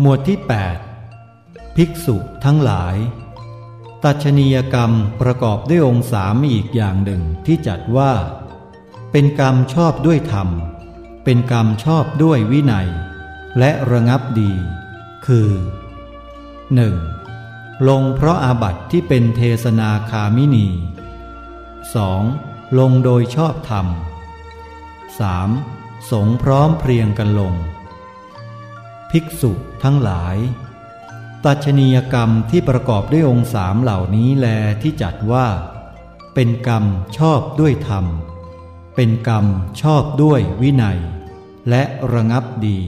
หมวดที่ 8 ภิกษุทั้งหลาย ตัชนียกรรมประกอบด้วยองค์สามอีกอย่างหนึ่งที่จัดว่า เป็นกรรมชอบด้วยธรรม เป็นกรรมชอบด้วยวินัย และระงับดี คือ 1. ลงเพราะอาบัติที่เป็นเทศนาคามินี 2. ลงโดยชอบธรรม 3. สงพร้อมเพรียงกันลง ภิกษุทั้งหลาย ตัชนียกรรมที่ประกอบด้วยองค์สามเหล่านี้แลที่จัดว่า เป็นกรรมชอบด้วยธรรม เป็นกรรมชอบด้วยวินัย และระงับดี